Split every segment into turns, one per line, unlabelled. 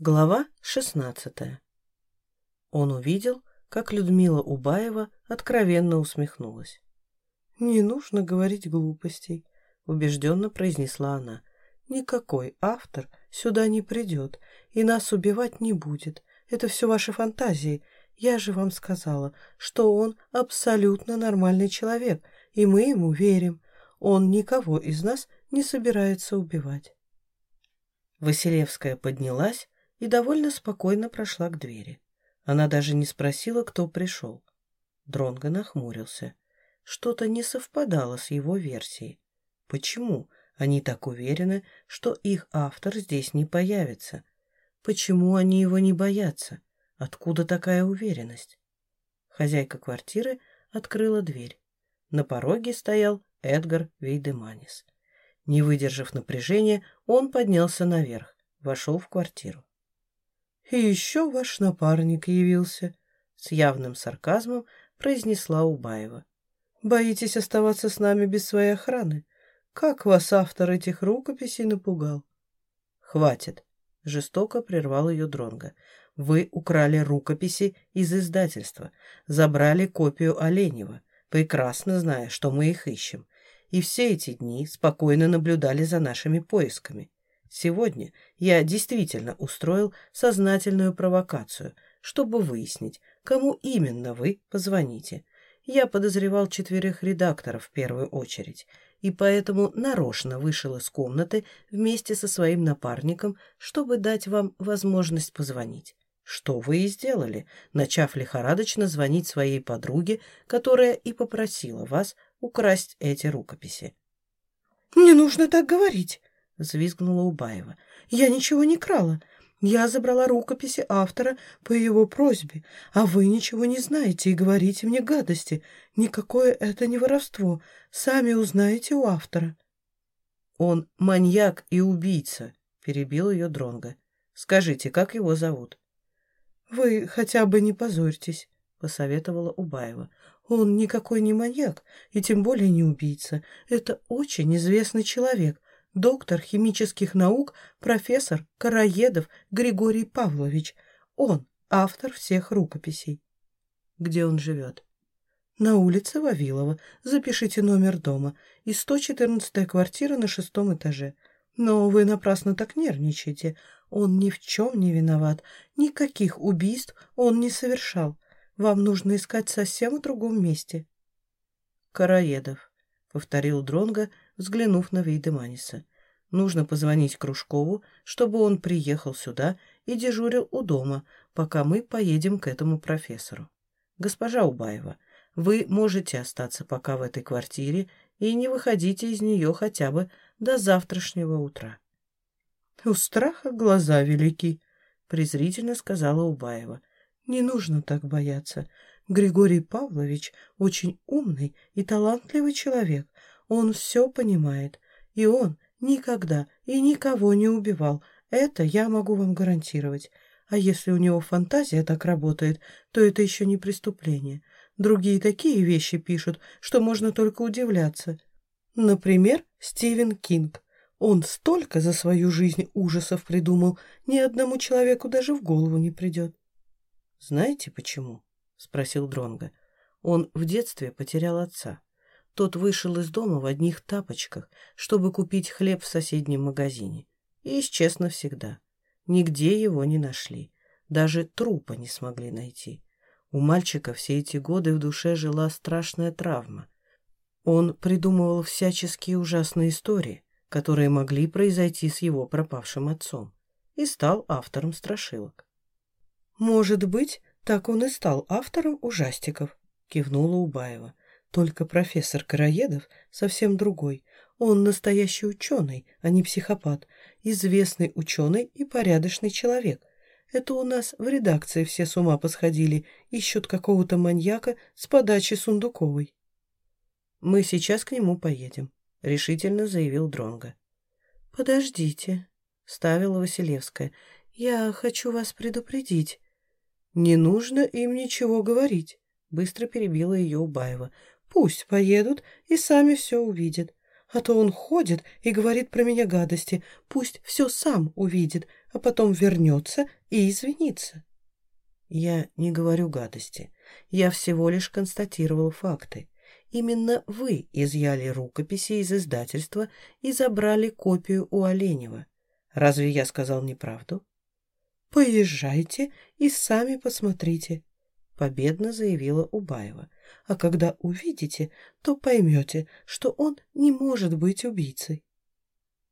Глава шестнадцатая. Он увидел, как Людмила Убаева откровенно усмехнулась. «Не нужно говорить глупостей», — убежденно произнесла она. «Никакой автор сюда не придет и нас убивать не будет. Это все ваши фантазии. Я же вам сказала, что он абсолютно нормальный человек, и мы ему верим. Он никого из нас не собирается убивать». Василевская поднялась, и довольно спокойно прошла к двери. Она даже не спросила, кто пришел. Дронго нахмурился. Что-то не совпадало с его версией. Почему они так уверены, что их автор здесь не появится? Почему они его не боятся? Откуда такая уверенность? Хозяйка квартиры открыла дверь. На пороге стоял Эдгар Вейдеманис. Не выдержав напряжения, он поднялся наверх, вошел в квартиру. «И еще ваш напарник явился», — с явным сарказмом произнесла Убаева. «Боитесь оставаться с нами без своей охраны? Как вас автор этих рукописей напугал?» «Хватит», — жестоко прервал ее Дронга. «Вы украли рукописи из издательства, забрали копию Оленева, прекрасно зная, что мы их ищем, и все эти дни спокойно наблюдали за нашими поисками. Сегодня я действительно устроил сознательную провокацию, чтобы выяснить, кому именно вы позвоните. Я подозревал четверых редакторов в первую очередь, и поэтому нарочно вышел из комнаты вместе со своим напарником, чтобы дать вам возможность позвонить. Что вы и сделали, начав лихорадочно звонить своей подруге, которая и попросила вас украсть эти рукописи.
«Не нужно так говорить!» — взвизгнула Убаева. «Я ничего не крала. Я забрала рукописи автора по его просьбе, а вы ничего не знаете и говорите мне гадости. Никакое это не воровство. Сами узнаете у автора».
«Он маньяк и убийца», — перебил ее Дронга. «Скажите, как его зовут?»
«Вы хотя бы не позорьтесь», — посоветовала Убаева. «Он никакой не маньяк и тем более не убийца. Это очень известный человек, доктор химических наук, профессор Караедов Григорий Павлович. Он автор всех рукописей.
Где он живет?
На улице Вавилова. Запишите номер дома. И 114-я квартира на шестом этаже. Но вы напрасно так нервничаете. Он ни в чем не виноват. Никаких убийств он не совершал. Вам нужно искать совсем в другом месте.
Караедов, — повторил Дронга, взглянув на Вейдеманиса. Нужно позвонить Кружкову, чтобы он приехал сюда и дежурил у дома, пока мы поедем к этому профессору. Госпожа Убаева, вы можете остаться пока в этой квартире и не выходите из нее хотя бы до завтрашнего утра.
— У страха глаза велики, — презрительно сказала Убаева. — Не нужно так бояться. Григорий Павлович очень умный и талантливый человек. Он все понимает, и он никогда и никого не убивал. Это я могу вам гарантировать. А если у него фантазия так работает, то это еще не преступление. Другие такие вещи пишут, что можно только удивляться. Например, Стивен Кинг. Он столько за свою жизнь ужасов придумал, ни одному человеку даже в голову не придет.
«Знаете почему?» — спросил Дронга. «Он в детстве потерял отца. Тот вышел из дома в одних тапочках, чтобы купить хлеб в соседнем магазине. И исчез навсегда. Нигде его не нашли. Даже трупа не смогли найти. У мальчика все эти годы в душе жила страшная травма. Он придумывал всяческие ужасные истории, которые могли произойти с его пропавшим отцом, и стал автором страшилок.
«Может быть, так он и стал автором ужастиков», — кивнула Убаева. Только профессор Караедов совсем другой. Он настоящий ученый, а не психопат. Известный ученый и порядочный человек. Это у нас в редакции все с ума посходили, ищут какого-то маньяка с подачи Сундуковой.
«Мы сейчас к нему поедем», — решительно заявил Дронга.
«Подождите», — ставила Василевская. «Я хочу вас предупредить».
«Не нужно им ничего говорить», — быстро перебила ее Убаева.
Пусть поедут и сами все увидят. А то он ходит и говорит про меня гадости. Пусть все сам увидит. а потом вернется и извинится.
Я не говорю гадости. Я всего лишь констатировал факты. Именно вы изъяли рукописи из издательства и забрали копию у Оленева. Разве я сказал неправду?
«Поезжайте и сами посмотрите», — победно заявила Убаева. «А когда увидите, то поймете, что он не может быть убийцей».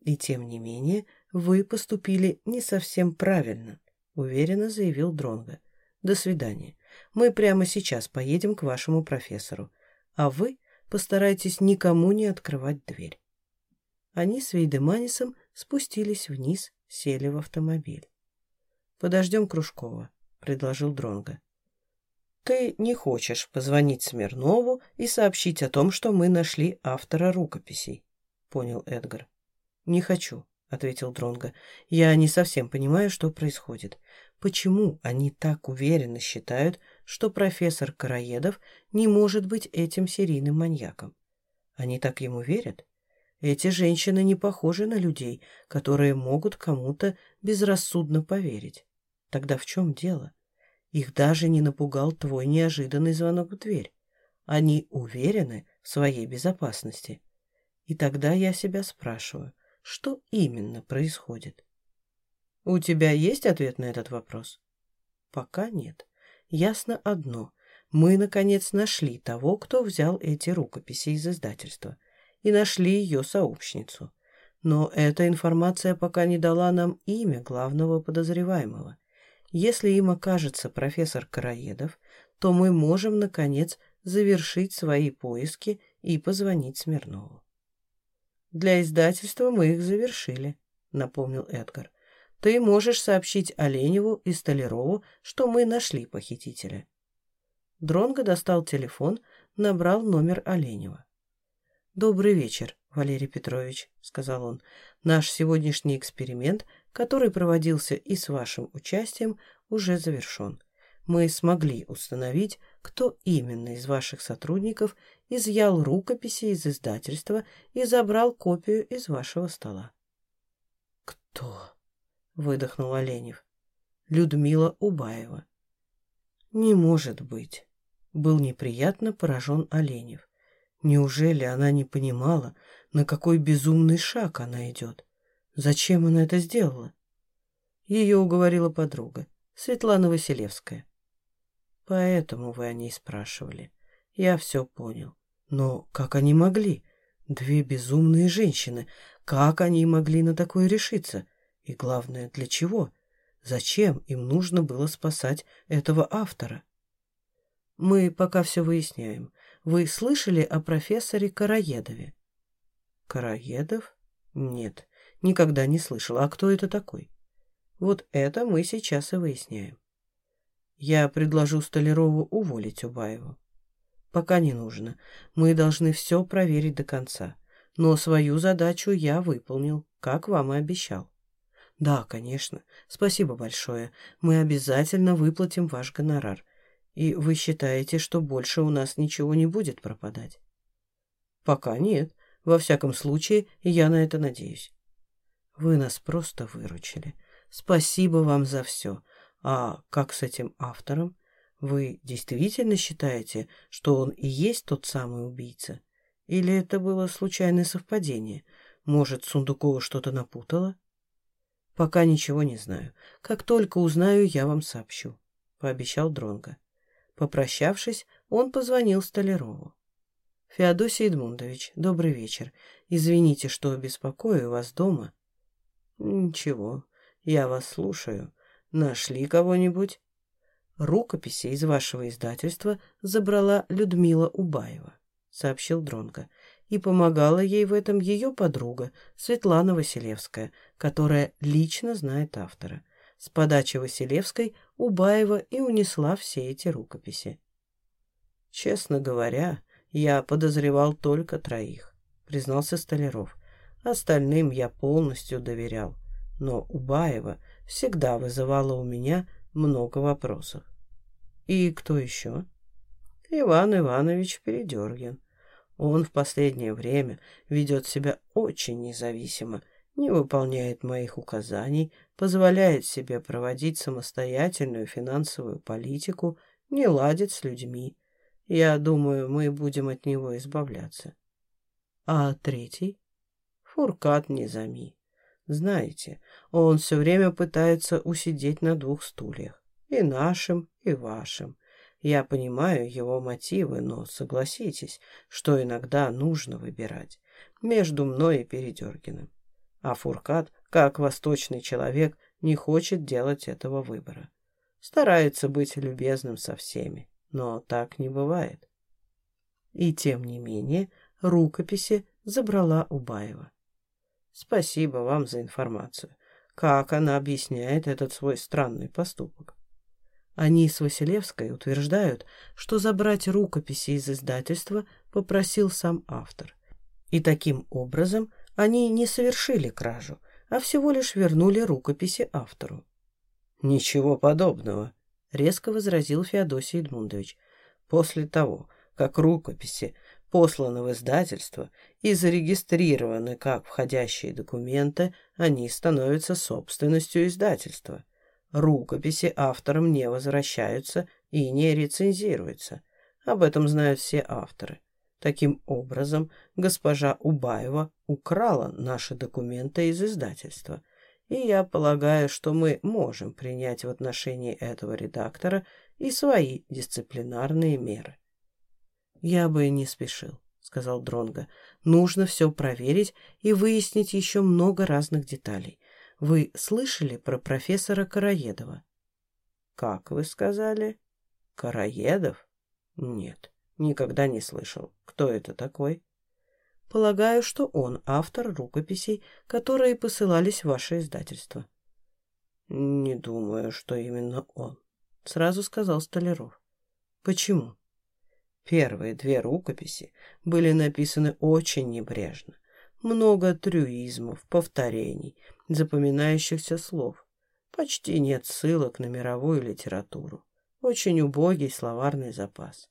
«И тем не менее вы поступили не совсем правильно», — уверенно заявил Дронго. «До свидания. Мы прямо сейчас поедем к вашему профессору, а вы постарайтесь никому не открывать дверь». Они с Вейдеманисом спустились вниз, сели в автомобиль. «Подождем Кружкова», — предложил Дронго. «Ты не хочешь позвонить Смирнову и сообщить о том, что мы нашли автора рукописей?» — понял Эдгар. «Не хочу», — ответил Дронго. «Я не совсем понимаю, что происходит. Почему они так уверенно считают, что профессор Караедов не может быть этим серийным маньяком? Они так ему верят? Эти женщины не похожи на людей, которые могут кому-то безрассудно поверить. Тогда в чем дело? Их даже не напугал твой неожиданный звонок в дверь. Они уверены в своей безопасности. И тогда я себя спрашиваю, что именно происходит? У тебя есть ответ на этот вопрос? Пока нет. Ясно одно. Мы, наконец, нашли того, кто взял эти рукописи из издательства. И нашли ее сообщницу. Но эта информация пока не дала нам имя главного подозреваемого. Если им окажется профессор Караедов, то мы можем, наконец, завершить свои поиски и позвонить Смирнову. «Для издательства мы их завершили», — напомнил Эдгар. «Ты можешь сообщить Оленеву и Столярову, что мы нашли похитителя». Дронго достал телефон, набрал номер Оленева. «Добрый вечер, Валерий Петрович», — сказал он. «Наш сегодняшний эксперимент который проводился и с вашим участием, уже завершен. Мы смогли установить, кто именно из ваших сотрудников изъял рукописи из издательства и забрал копию из вашего стола. «Кто?» — выдохнул Оленев. «Людмила Убаева». «Не может быть!» — был неприятно поражен Оленев. Неужели она не понимала, на какой безумный шаг она идет? Зачем она это сделала? Ее уговорила подруга, Светлана Василевская. Поэтому вы о ней спрашивали. Я все понял. Но как они могли? Две безумные женщины. Как они могли на такое решиться? И главное, для чего? Зачем им нужно было спасать этого автора? Мы пока все выясняем. Вы слышали о профессоре Караедове? Караедов? Нет. Никогда не слышала. А кто это такой? Вот это мы сейчас и выясняем. Я предложу Столярову уволить Убаеву. Пока не нужно. Мы должны все проверить до конца. Но свою задачу я выполнил, как вам и обещал. Да, конечно. Спасибо большое. Мы обязательно выплатим ваш гонорар. И вы считаете, что больше у нас ничего не будет пропадать? Пока нет. Во всяком случае, я на это надеюсь. Вы нас просто выручили. Спасибо вам за все. А как с этим автором? Вы действительно считаете, что он и есть тот самый убийца? Или это было случайное совпадение? Может, Сундукова что-то напутала? Пока ничего не знаю. Как только узнаю, я вам сообщу, пообещал Дронга. Попрощавшись, он позвонил Столярову. Феодосий Эдмундович, добрый вечер. Извините, что беспокою вас дома. «Ничего, я вас слушаю. Нашли кого-нибудь?» «Рукописи из вашего издательства забрала Людмила Убаева», — сообщил Дронко. «И помогала ей в этом ее подруга Светлана Василевская, которая лично знает автора. С подачи Василевской Убаева и унесла все эти рукописи». «Честно говоря, я подозревал только троих», — признался Столяров. Остальным я полностью доверял, но Убаева всегда вызывала у меня много вопросов. И кто еще? Иван Иванович Передергин. Он в последнее время ведет себя очень независимо, не выполняет моих указаний, позволяет себе проводить самостоятельную финансовую политику, не ладит с людьми. Я думаю, мы будем от него избавляться. А третий? Фуркат Низами. Знаете, он все время пытается усидеть на двух стульях. И нашим, и вашим. Я понимаю его мотивы, но согласитесь, что иногда нужно выбирать между мной и Передергиным. А Фуркат, как восточный человек, не хочет делать этого выбора. Старается быть любезным со всеми, но так не бывает. И тем не менее рукописи забрала Убаева. Спасибо вам за информацию. Как она объясняет этот свой странный поступок? Они с Василевской утверждают, что забрать рукописи из издательства попросил сам автор. И таким образом они не совершили кражу, а всего лишь вернули рукописи автору. «Ничего подобного», — резко возразил Феодосий Эдмундович. «После того, как рукописи посланы в издательство и зарегистрированы как входящие документы, они становятся собственностью издательства. Рукописи авторам не возвращаются и не рецензируются. Об этом знают все авторы. Таким образом, госпожа Убаева украла наши документы из издательства, и я полагаю, что мы можем принять в отношении этого редактора и свои дисциплинарные меры. «Я бы не спешил», — сказал Дронго. «Нужно все проверить и выяснить еще много разных деталей. Вы слышали про профессора Караедова?» «Как вы сказали? Караедов? Нет». Никогда не слышал. Кто это такой? Полагаю, что он автор рукописей, которые посылались в ваше издательство. Не думаю, что именно он, сразу сказал Столяров. Почему? Первые две рукописи были написаны очень небрежно. Много трюизмов, повторений, запоминающихся слов. Почти нет ссылок на мировую литературу. Очень убогий словарный запас.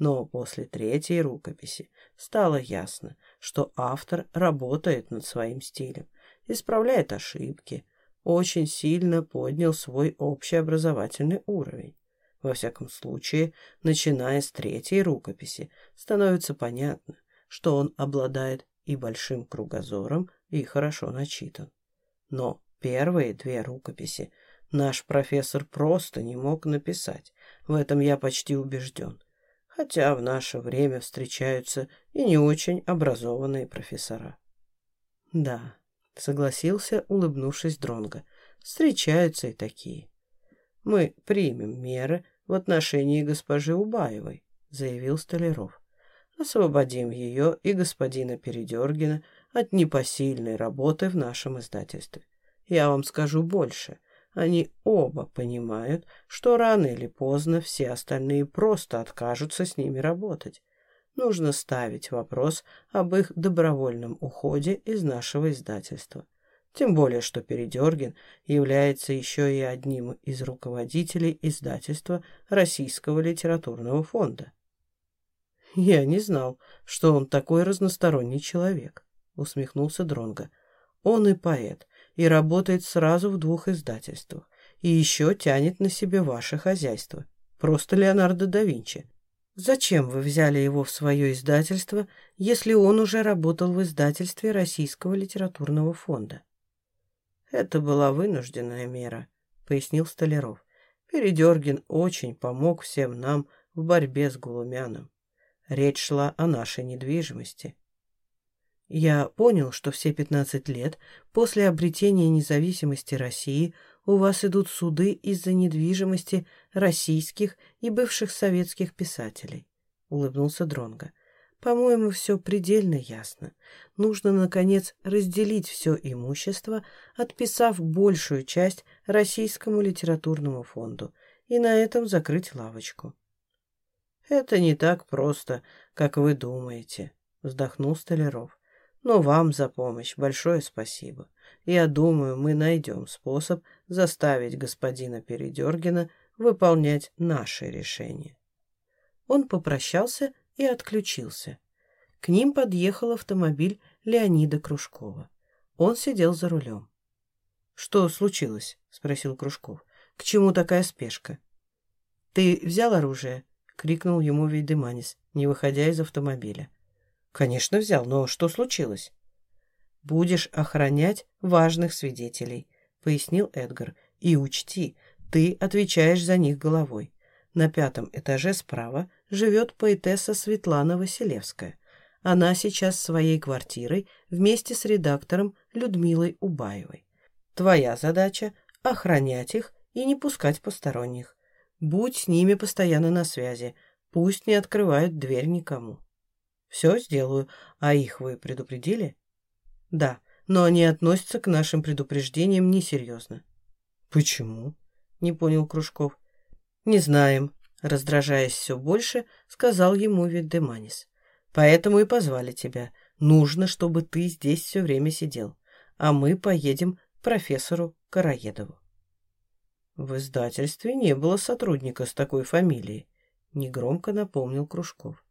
Но после третьей рукописи стало ясно, что автор работает над своим стилем, исправляет ошибки, очень сильно поднял свой общеобразовательный уровень. Во всяком случае, начиная с третьей рукописи, становится понятно, что он обладает и большим кругозором, и хорошо начитан. Но первые две рукописи наш профессор просто не мог написать, в этом я почти убежден хотя в наше время встречаются и не очень образованные профессора. Да, согласился, улыбнувшись Дронго. Встречаются и такие. Мы примем меры в отношении госпожи Убаевой, заявил Столяров. Освободим ее и господина Передергина от непосильной работы в нашем издательстве. Я вам скажу больше — они оба понимают, что рано или поздно все остальные просто откажутся с ними работать. Нужно ставить вопрос об их добровольном уходе из нашего издательства. Тем более, что Передергин является еще и одним из руководителей издательства Российского литературного фонда. «Я не знал, что он такой разносторонний человек», — усмехнулся Дронго. «Он и поэт, и работает сразу в двух издательствах. И еще тянет на себе ваше хозяйство. Просто Леонардо да Винчи. Зачем вы взяли его в свое издательство, если он уже работал в издательстве Российского литературного фонда? Это была вынужденная мера, пояснил Столяров. Передергин очень помог всем нам в борьбе с Голумяном. Речь шла о нашей недвижимости. Я понял, что все 15 лет после обретения независимости России у вас идут суды из-за недвижимости российских и бывших советских писателей, улыбнулся Дронга. По-моему, все предельно ясно. Нужно, наконец, разделить все имущество, отписав большую часть Российскому литературному фонду, и на этом закрыть лавочку. «Это не так просто, как вы думаете», — вздохнул Столяров. Но вам за помощь большое спасибо. Я думаю, мы найдем способ заставить господина Передергина выполнять наши решения. Он попрощался и отключился. К ним подъехал автомобиль Леонида Кружкова. Он сидел за рулем. «Что случилось?» — спросил Кружков. «К чему такая спешка?» «Ты взял оружие?» — крикнул ему Вейдеманис, не выходя из автомобиля. «Конечно взял, но что случилось?» «Будешь охранять важных свидетелей», — пояснил Эдгар. «И учти, ты отвечаешь за них головой. На пятом этаже справа живет поэтесса Светлана Василевская. Она сейчас своей квартирой вместе с редактором Людмилой Убаевой. Твоя задача — охранять их и не пускать посторонних. Будь с ними постоянно на связи, пусть не открывают дверь никому. Все сделаю, а их вы предупредили? Да, но они относятся к нашим предупреждениям несерьезно. Почему? Не понял Кружков. Не знаем, раздражаясь все больше, сказал ему Виддеманис. Поэтому и позвали тебя. Нужно, чтобы ты здесь все время сидел. А мы поедем к профессору Караедову. В издательстве не было сотрудника с такой фамилией, негромко напомнил Кружков.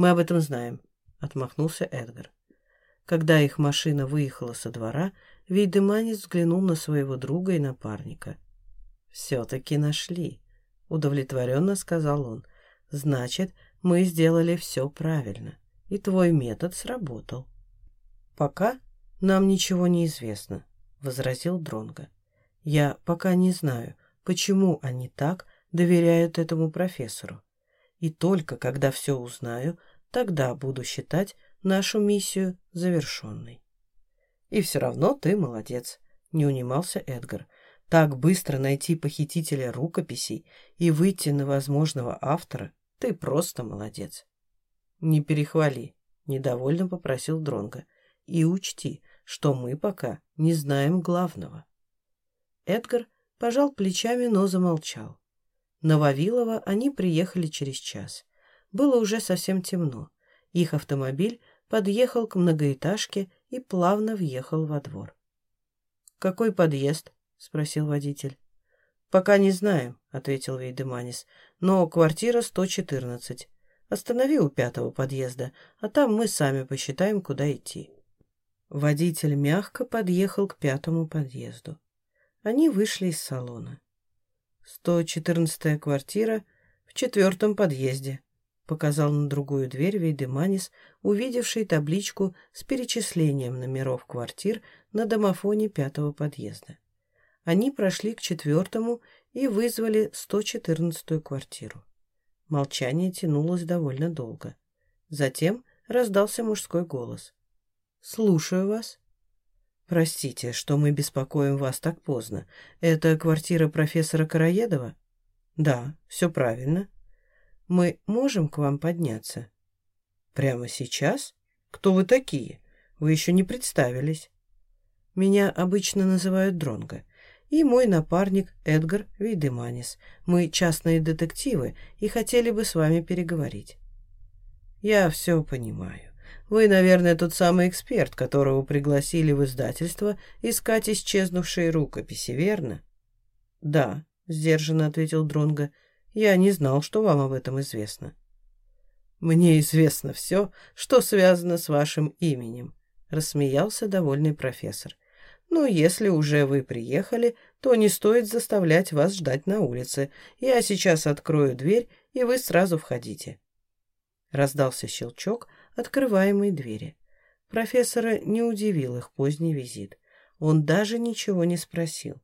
Мы об этом знаем, отмахнулся Эдгар. Когда их машина выехала со двора, Вейдеманец взглянул на своего друга и напарника. «Все-таки нашли», — удовлетворенно сказал он. «Значит, мы сделали все правильно, и твой метод сработал». «Пока нам ничего не известно», — возразил Дронго. «Я пока не знаю, почему они так доверяют этому профессору. И только когда все узнаю, тогда буду считать нашу миссию завершенной». «И все равно ты молодец», — не унимался Эдгар. «Так быстро найти похитителя рукописей и выйти на возможного автора — ты просто молодец». «Не перехвали», — недовольно попросил Дронга. «И учти, что мы пока не знаем главного». Эдгар пожал плечами, но замолчал. На Вавилова они приехали через час. Было уже совсем темно. Их автомобиль подъехал к многоэтажке и плавно въехал во двор. «Какой подъезд?» — спросил водитель. «Пока не знаем», — ответил Вейдеманис, — «но квартира 114. Останови у пятого подъезда, а там мы сами посчитаем, куда идти». Водитель мягко подъехал к пятому подъезду. Они вышли из салона. «Сто четырнадцатая квартира в четвертом подъезде», — показал на другую дверь Вейдеманис, увидевший табличку с перечислением номеров квартир на домофоне пятого подъезда. Они прошли к четвертому и вызвали 114-ю квартиру. Молчание тянулось довольно долго. Затем раздался мужской голос. «Слушаю вас». «Простите, что мы беспокоим вас так поздно. Это квартира профессора Караедова?» «Да, все правильно. Мы можем к вам подняться?» «Прямо сейчас? Кто вы такие? Вы еще не представились». «Меня обычно называют Дронго и мой напарник Эдгар Вейдеманис. Мы частные детективы и хотели бы с вами переговорить». «Я все понимаю. Вы, наверное, тот самый эксперт, которого пригласили в издательство искать исчезнувшие рукописи, верно?» «Да», — сдержанно ответил Дронго. «Я не знал, что вам об этом известно». «Мне известно все, что связано с вашим именем», — рассмеялся довольный профессор. «Ну, если уже вы приехали, то не стоит заставлять вас ждать на улице. Я сейчас открою дверь, и вы сразу входите». Раздался щелчок открываемой двери. Профессора не удивил их поздний визит. Он даже ничего не спросил.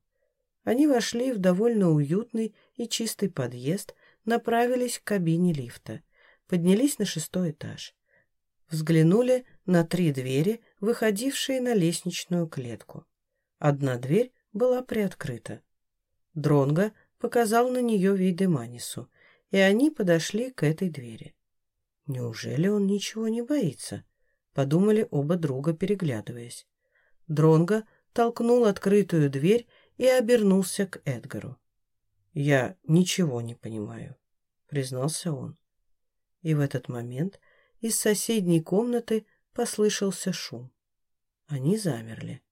Они вошли в довольно уютный и чистый подъезд, направились к кабине лифта, поднялись на шестой этаж. Взглянули на три двери, выходившие на лестничную клетку. Одна дверь была приоткрыта. Дронго показал на нее Вейдеманису, и они подошли к этой двери. «Неужели он ничего не боится?» — подумали оба друга, переглядываясь. Дронго толкнул открытую дверь и обернулся к Эдгару. «Я ничего не понимаю», — признался он. И в этот момент из соседней комнаты послышался шум. Они замерли.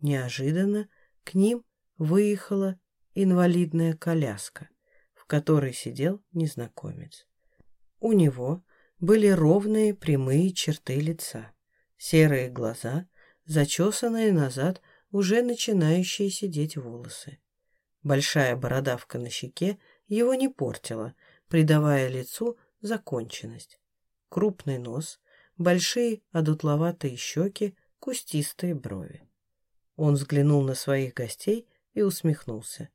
Неожиданно к ним выехала инвалидная коляска, в которой сидел незнакомец. У него были ровные прямые черты лица, серые глаза, зачесанные назад уже начинающие сидеть волосы. Большая бородавка на щеке его не портила, придавая лицу законченность. Крупный нос, большие одутловатые щеки, кустистые брови. Он взглянул на своих гостей и усмехнулся.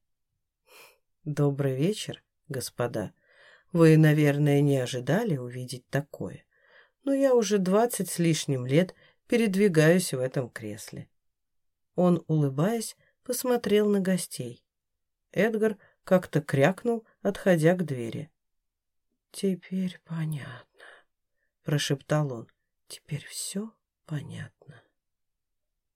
«Добрый вечер, господа. Вы, наверное, не ожидали увидеть такое, но я уже двадцать с лишним лет передвигаюсь в этом кресле». Он, улыбаясь, посмотрел на гостей. Эдгар как-то крякнул, отходя к двери. «Теперь понятно», — прошептал он. «Теперь все понятно».